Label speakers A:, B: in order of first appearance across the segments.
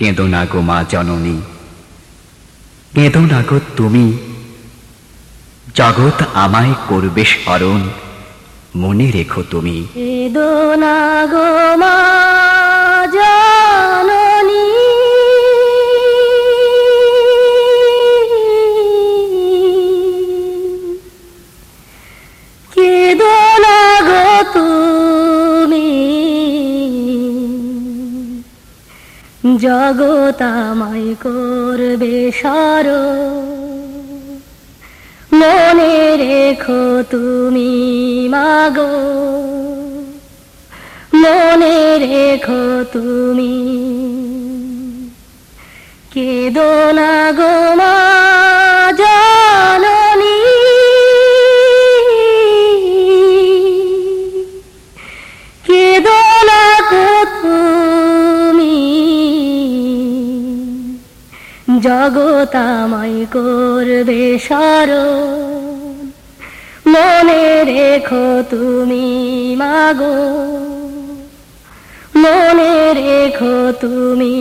A: কেঁদো না গো মা জননী? কেঁদো না গো তুমি? জগৎ আমায় করবে স্মরণ, মনে রেখো তুমি।
B: কেঁদো না গো মা জগৎ আমায় করবে সারো। মনে রেখো তুমি মাগো। মনে রেখো তুমি কেদো না গো জগৎ আমায় করবে সারো মনে রেখো তুমি মাগো। মনে রেখো তুমি।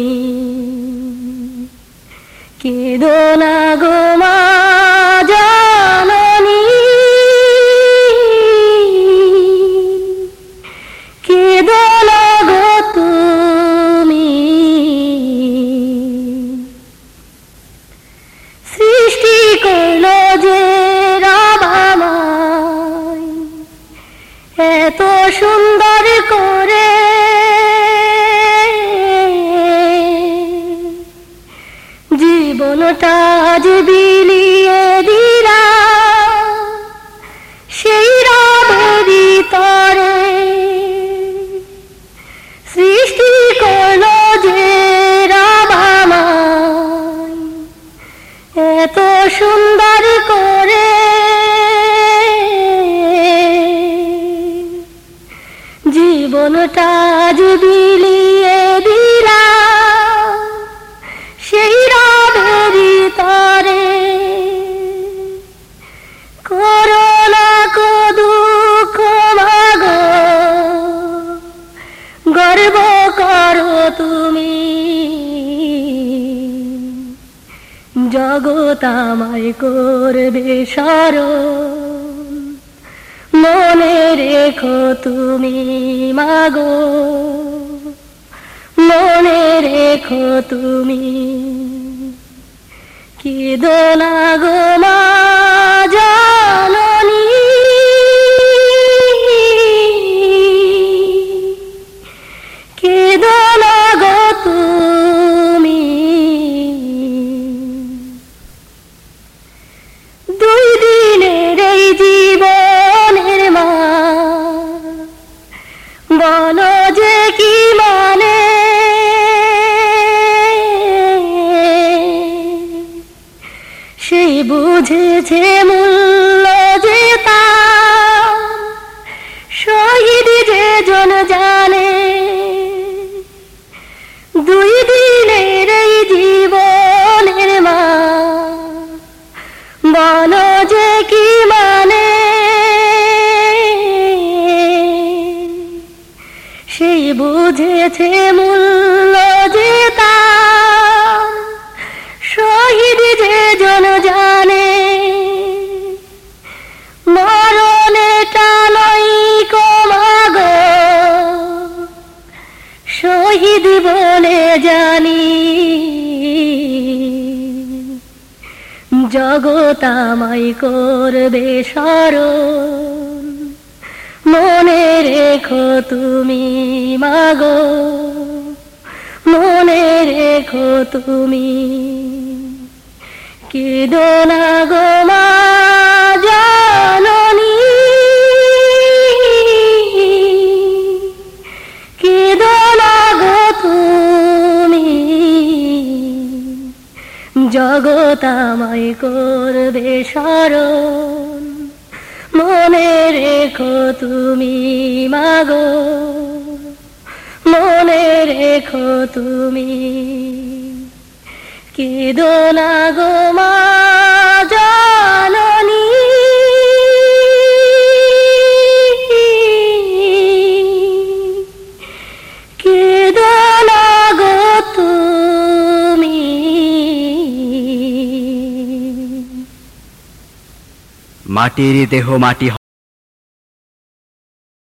B: কেদো না গো মা। জীবনটা যে বিলিয়ে দিলা। সেই রাবেরই তরে সৃষ্টি করল যে রাবামায় এত সুন্দর জগৎ আমায় করবে সর মনে রেখো তুমি মাগো। মনে রেখো তুমি কি দোলা গো মা বুঝেছে মূল্য যে শহীদ যে জন জানে দুই দিনের এই জীবনের মা। বলো যে কি মানে? সেই বুঝেছে মূল্য যে শহীদ যে জন জানে শহীদ বলে জানি। জগৎ আমায় করবে স্মরণ। মনে রেখো তুমি মাগো। মনে রেখো তুমি। কেদো না গো মা জগৎ করবে স্মরণ। মনে রেখো তুমি মাগো। মনে রেখো তুমি কেদো না গো মা।
A: মাটির দেহ মাটি